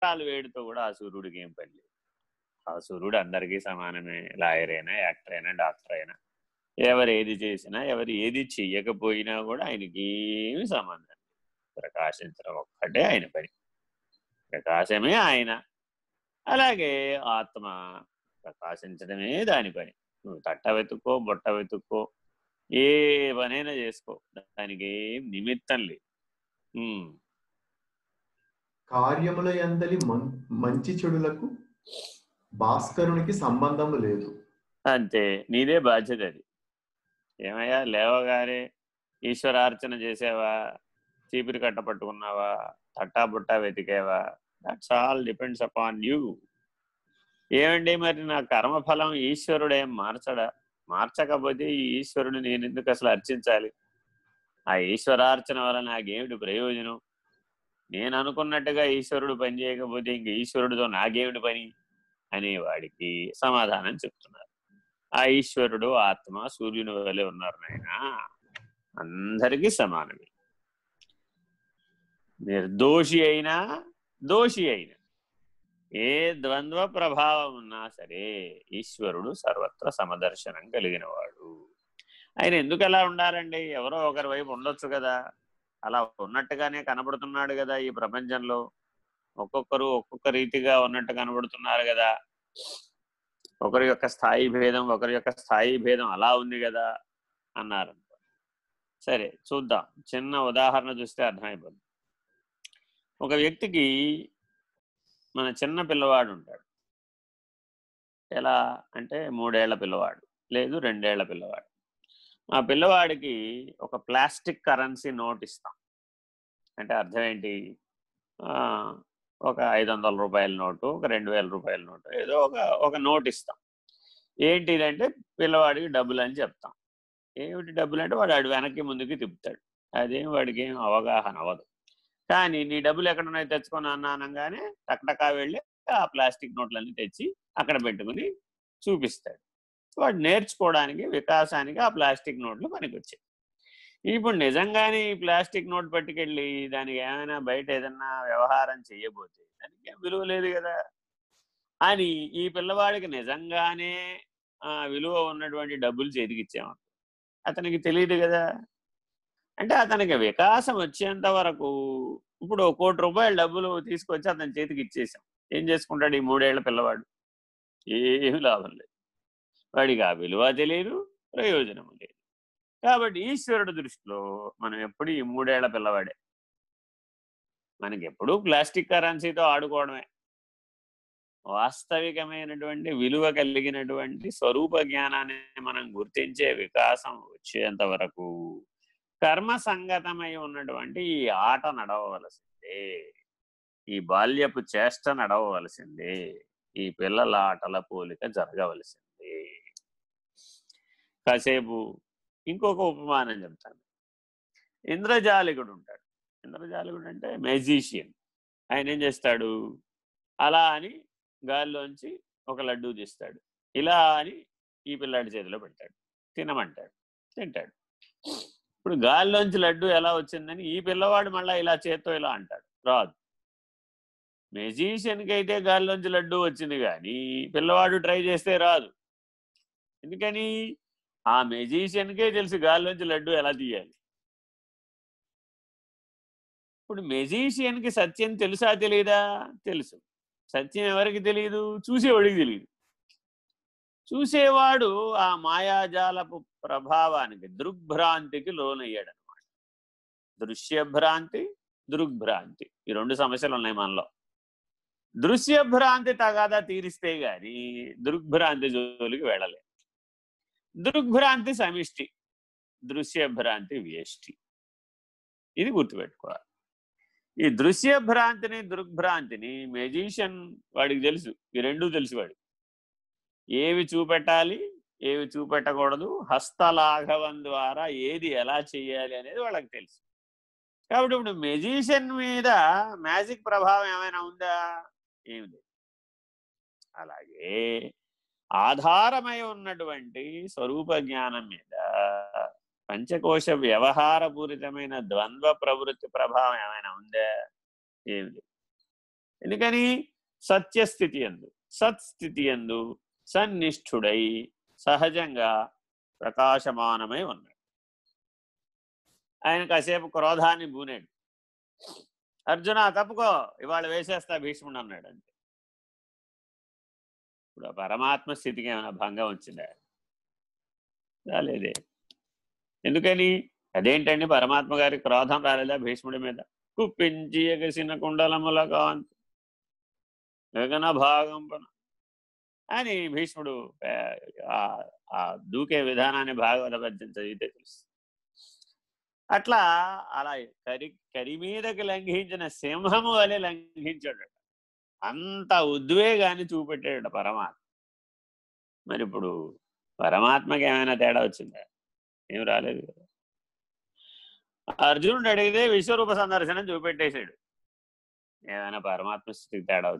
చట్టాలు వేడితో కూడా ఆ సూర్యుడికి ఏం పని లేదు. ఆ సూర్యుడు అందరికీ సమానమే. లాయర్ అయినా యాక్టర్ అయినా డాక్టర్ అయినా ఎవరు ఏది చేసినా ఎవరు ఏది చెయ్యకపోయినా కూడా ఆయనకి ఏమి సంబంధం ప్రకాశించడం ఒక్కటే ఆయన పని. ప్రకాశమే ఆయన. అలాగే ఆత్మ ప్రకాశించడమే దాని పని. నువ్వు తట్ట వెతుక్కో బొట్ట వెతుక్కో ఏ పనైనా చేసుకో. దానికి ఏం నిమిత్తం లేదు. కార్యముల ఎందలి మంచి చెడులకు భాస్కరునికి సంబంధం లేదు. అంతే. నీదే బాధ్యత అది. ఏమయ్యా? లేవగానే ఈశ్వరార్చన చేసేవా? చీపిరి కట్ట పట్టుకున్నావా తట్టా బుట్టా వెతికేవా? That's all depends upon you ఏమండి మరి నా కర్మఫలం ఈశ్వరుడేం మార్చడా? మార్చకపోతే ఈ ఈశ్వరుడు నేను ఎందుకు అసలు అర్చించాలి? ఆ ఈశ్వరార్చన వల్ల నాకేమిటి ప్రయోజనం? నేను అనుకున్నట్టుగా ఈశ్వరుడు పని చేయకపోతే ఇంక ఈశ్వరుడితో నాకేమిటి పని? అనేవాడికి సమాధానం చెప్తున్నారు. ఆ ఈశ్వరుడు ఆత్మ సూర్యుని వలె ఉన్నారు నాయన. అందరికీ సమానమే. నిర్దోషి అయినా దోషి అయినా ఏ ద్వంద్వ ప్రభావం ఉన్నా సరే ఈశ్వరుడు సర్వత్ర సమదర్శనం కలిగిన వాడు. ఆయన ఎందుకు ఎలా ఉండాలండి? ఎవరో ఒకరి వైపు ఉండొచ్చు కదా. అలా ఉన్నట్టుగానే కనబడుతున్నాడు కదా ఈ ప్రపంచంలో. ఒక్కొక్కరు ఒక్కొక్క రీతిగా ఉన్నట్టు కనబడుతున్నారు కదా. ఒకరి యొక్క స్థాయి భేదం ఒకరి యొక్క స్థాయి భేదం అలా ఉంది కదా అన్నారు. సరే చూద్దాం. చిన్న ఉదాహరణ చూస్తే అర్థమైపోతుంది. ఒక వ్యక్తికి మన చిన్న పిల్లవాడు ఉంటాడు. ఎలా అంటే మూడేళ్ళ పిల్లవాడు లేదు రెండేళ్ళ పిల్లవాడు. ఆ పిల్లవాడికి ఒక ప్లాస్టిక్ కరెన్సీ నోట్ ఇస్తాం అంటే అర్థం ఏంటి? ఒక ఐదు వందల రూపాయల నోటు ఒక రెండు వేల రూపాయల నోటు ఏదో ఒక ఒక నోట్ ఇస్తాం ఏంటిదంటే పిల్లవాడికి డబ్బులు అని చెప్తాం. ఏమిటి డబ్బులు అంటే వాడు వాడు వెనక్కి ముందుకి తిప్పుతాడు. అదేం వాడికి ఏం అవగాహన అవ్వదు. కానీ నీ డబ్బులు ఎక్కడున్నాయి తెచ్చుకొని అన్న అనగానే టక్టకా వెళ్ళి ఆ ప్లాస్టిక్ నోట్లన్నీ తెచ్చి అక్కడ పెట్టుకుని చూపిస్తాడు. వాడు నేర్చుకోవడానికి వికాసానికి ఆ ప్లాస్టిక్ నోట్లు పనికొచ్చాయి. ఇప్పుడు నిజంగానే ఈ ప్లాస్టిక్ నోట్ పట్టుకెళ్ళి దానికి ఏమైనా బయట ఏదన్నా వ్యవహారం చేయబోతే దానికి విలువ లేదు కదా. అని ఈ పిల్లవాడికి నిజంగానే విలువ ఉన్నటువంటి డబ్బులు చేతికిచ్చాము అతనికి తెలియదు కదా. అంటే అతనికి వికాసం వచ్చేంత వరకు ఇప్పుడు కోటి రూపాయల డబ్బులు తీసుకొచ్చి అతని చేతికి ఇచ్చేసాం ఏం చేసుకుంటాడు ఈ మూడేళ్ళ పిల్లవాడు? ఏమి లాభం లేదు. వాడికి ఆ విలువ తెలియదు ప్రయోజనం లేదు. కాబట్టి ఈశ్వరుడు దృష్టిలో మనం ఎప్పుడు ఈ మూడేళ్ళ పిల్లవాడే. మనకి ఎప్పుడూ ప్లాస్టిక్ కరెన్సీతో ఆడుకోవడమే. వాస్తవికమైనటువంటి విలువ కలిగినటువంటి స్వరూప జ్ఞానాన్ని మనం గుర్తించే వికాసం వచ్చేంత వరకు కర్మ సంగతమై ఉన్నటువంటి ఈ ఆట నడవవలసిందే. ఈ బాల్యపు చేష్ట నడవవలసిందే. ఈ పిల్లల ఆటల పోలిక జరగవలసిందే. కాసేపు ఇంకొక ఉపమానం చెప్తాను. ఇంద్రజాలికుడు ఉంటాడు ఇంద్రజాలికుడు అంటే మెజీషియన్ ఆయన ఏం చేస్తాడు? అలా అని గాలిలోంచి ఒక లడ్డూ తీస్తాడు. ఇలా అని ఈ పిల్లాడి చేతిలో పెడతాడు. తినమంటాడు. తింటాడు. ఇప్పుడు గాలిలోంచి లడ్డు ఎలా వచ్చిందని ఈ పిల్లవాడు మళ్ళీ ఇలా చేత్తో ఇలా అంటాడు. రాదు. మెజీషియన్కి అయితే గాలిలోంచి లడ్డు వచ్చింది కానీ పిల్లవాడు ట్రై చేస్తే రాదు. ఎందుకని? ఆ మెజీషియన్కే తెలుసు గాల్లోంచి లడ్డు ఎలా తీయాలి. ఇప్పుడు మెజీషియన్కి సత్యం తెలుసా తెలియదా తెలుసు. సత్యం ఎవరికి తెలియదు చూసేవాడికి తెలియదు చూసేవాడు ఆ మాయాజాలపు ప్రభావానికి దృగ్భ్రాంతికి లోనయ్యాడనమాట. దృశ్యభ్రాంతి దృగ్భ్రాంతి. ఈ రెండు సమస్యలు ఉన్నాయి మనలో. దృశ్యభ్రాంతి తగాదా తీరిస్తే గాని దృగ్భ్రాంతి జోలికి వెళ్ళలేదు దృగ్భ్రాంతి సమిష్టి దృశ్యభ్రాంతి వ్యష్టి. ఇది గుర్తుపెట్టుకోవాలి. ఈ దృశ్యభ్రాంతిని దృగ్భ్రాంతిని మెజీషియన్ వాడికి తెలుసు. ఈ రెండూ తెలుసు వాడికి. ఏవి చూపెట్టాలి ఏవి చూపెట్టకూడదు హస్తలాఘవం ద్వారా ఏది ఎలా చేయాలి అనేది వాళ్ళకి తెలుసు. కాబట్టి ఇప్పుడు మెజీషియన్ మీద మ్యాజిక్ ప్రభావం ఏమైనా ఉందా? ఏమి లేదు. అలాగే ఆధారమై ఉన్నటువంటి స్వరూప జ్ఞానం మీద పంచకోశ వ్యవహారపూరితమైన ద్వంద్వ ప్రవృత్తి ప్రభావం ఏమైనా ఉందా? ఏమి ఎందుకని? సత్యస్థితి ఎందు సత్స్థితి ఎందు సన్నిష్ఠుడై సహజంగా ప్రకాశమానమై ఉన్నాడు. ఆయన కాసేపు క్రోధాన్ని బూనాడు. అర్జున తప్పుకో ఇవాళ వేసేస్తా భీష్ముడు అన్నాడు అంతే ఇప్పుడు ఆ పరమాత్మ స్థితికి ఏమైనా భంగం వచ్చిందా? రాలేదే. ఎందుకని? అదేంటండి? పరమాత్మ గారి క్రోధం రాలేదా భీష్ముడి మీద? కుప్పించి ఎగసిన కుండలముల కాంతి. గగన భాగం అని భీష్ముడు ఆ దూకే విధానాన్ని భాగవత పద్యం చదివితే తెలుసు అట్లా అలా కరి కరి మీదకి లంఘించిన సింహము వలె లంఘించాడు అంత ఉద్వేగాన్ని చూపెట్టాడు పరమాత్మ. మరి ఇప్పుడు పరమాత్మకి ఏమైనా తేడా వచ్చిందా? ఏం రాలేదు కదా. అర్జునుడు అడిగితే విశ్వరూప సందర్శనం చూపెట్టేశాడు. ఏమైనా పరమాత్మ స్థితికి తేడా